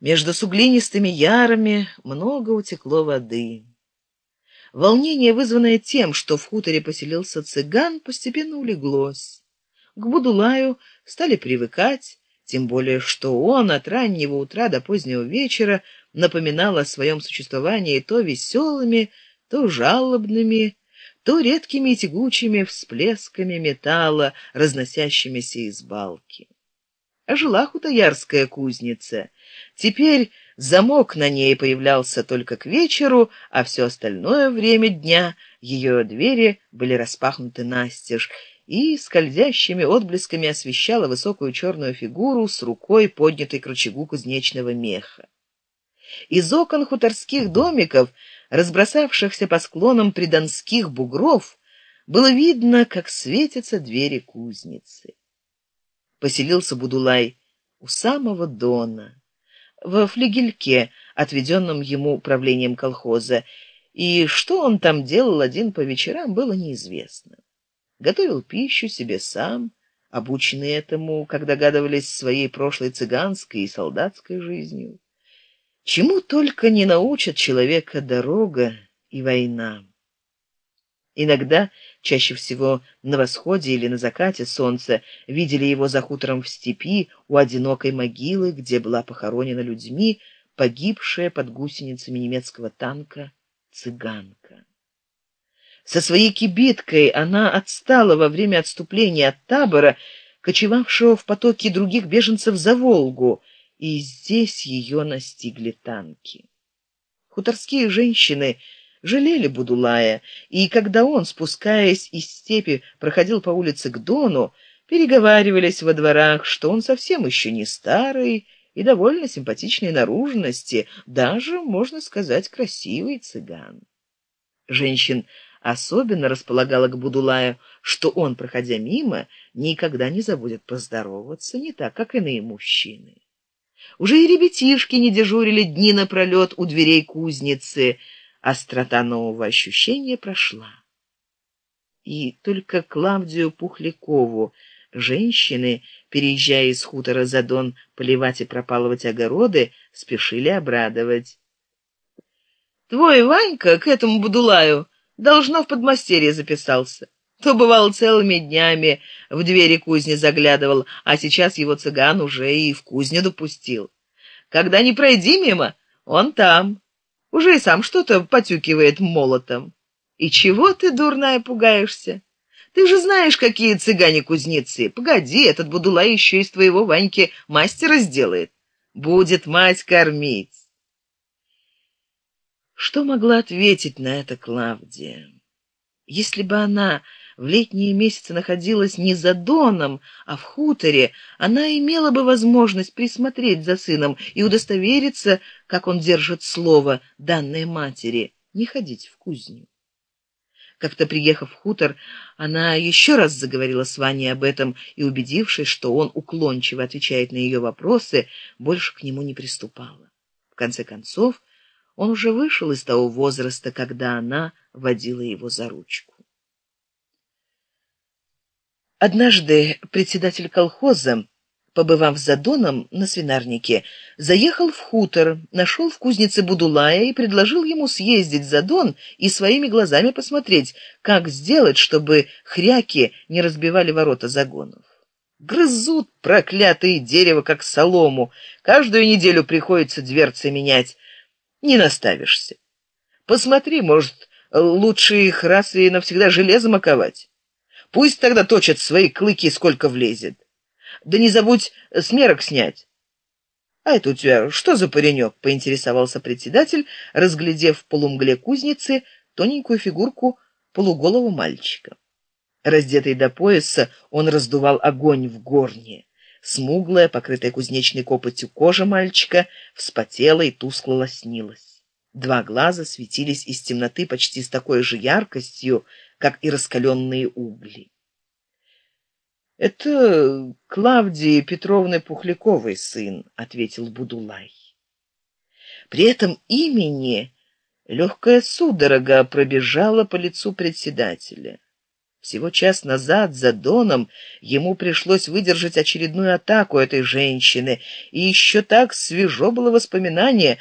Между суглинистыми ярами много утекло воды. Волнение, вызванное тем, что в хуторе поселился цыган, постепенно улеглось. К Будулаю стали привыкать, тем более что он от раннего утра до позднего вечера напоминал о своем существовании то веселыми, то жалобными, то редкими и тягучими всплесками металла, разносящимися из балки. А жила хутоярская кузница — Теперь замок на ней появлялся только к вечеру, а все остальное время дня ее двери были распахнуты настежь, и скользящими отблесками освещала высокую черную фигуру с рукой, поднятой к рычагу кузнечного меха. Из окон хуторских домиков, разбросавшихся по склонам придонских бугров, было видно, как светятся двери кузницы. Поселился Будулай у самого дона во флигельке, отведенном ему управлением колхоза, и что он там делал один по вечерам, было неизвестно. Готовил пищу себе сам, обученный этому, как догадывались, своей прошлой цыганской и солдатской жизнью. Чему только не научат человека дорога и война. Иногда, чаще всего на восходе или на закате солнца, видели его за хутором в степи у одинокой могилы, где была похоронена людьми, погибшая под гусеницами немецкого танка цыганка. Со своей кибиткой она отстала во время отступления от табора, кочевавшего в потоке других беженцев за Волгу, и здесь ее настигли танки. Хуторские женщины — жалели Будулая, и когда он, спускаясь из степи, проходил по улице к Дону, переговаривались во дворах, что он совсем еще не старый и довольно симпатичной наружности, даже, можно сказать, красивый цыган. Женщин особенно располагала к Будулаю, что он, проходя мимо, никогда не забудет поздороваться, не так, как иные мужчины. Уже и ребятишки не дежурили дни напролет у дверей кузницы, острота нового ощущения прошла. И только Клавдию Пухлякову женщины, переезжая из хутора за Дон поливать и пропалывать огороды, спешили обрадовать. «Твой Ванька к этому Будулаю должно в подмастерье записался. То бывал целыми днями в двери кузни заглядывал, а сейчас его цыган уже и в кузню допустил. Когда не пройди мимо, он там, уже и сам что-то потюкивает молотом. И чего ты, дурная, пугаешься? Ты же знаешь, какие цыгане-кузнецы. Погоди, этот Будула еще из твоего Ваньки мастера сделает. Будет мать кормить. Что могла ответить на это Клавдия? Если бы она в летние месяцы находилась не за доном, а в хуторе, она имела бы возможность присмотреть за сыном и удостовериться, как он держит слово, данное матери, не ходить в кузню. Как-то приехав в хутор, она еще раз заговорила с Ваней об этом и, убедившись, что он уклончиво отвечает на ее вопросы, больше к нему не приступала. В конце концов, он уже вышел из того возраста, когда она водила его за ручку. Однажды председатель колхоза, побывав за Доном на свинарнике, заехал в хутор, нашел в кузнице Будулая и предложил ему съездить за Дон и своими глазами посмотреть, как сделать, чтобы хряки не разбивали ворота загонов. Грызут проклятые дерево, как солому. Каждую неделю приходится дверцы менять. Не наставишься. Посмотри, может, лучше их раз и навсегда железом оковать. Пусть тогда точат свои клыки, сколько влезет. Да не забудь смерок снять. А это у тебя что за паренек? Поинтересовался председатель, разглядев в полумгле кузницы тоненькую фигурку полуголого мальчика. Раздетый до пояса, он раздувал огонь в горне. Смуглая, покрытая кузнечной копотью кожа мальчика, вспотела и тускло лоснилась. Два глаза светились из темноты почти с такой же яркостью, как и раскаленные угли. «Это Клавдии Петровны Пухляковой сын», — ответил Будулай. При этом имени легкая судорога пробежала по лицу председателя. Всего час назад за Доном ему пришлось выдержать очередную атаку этой женщины, и еще так свежо было воспоминание,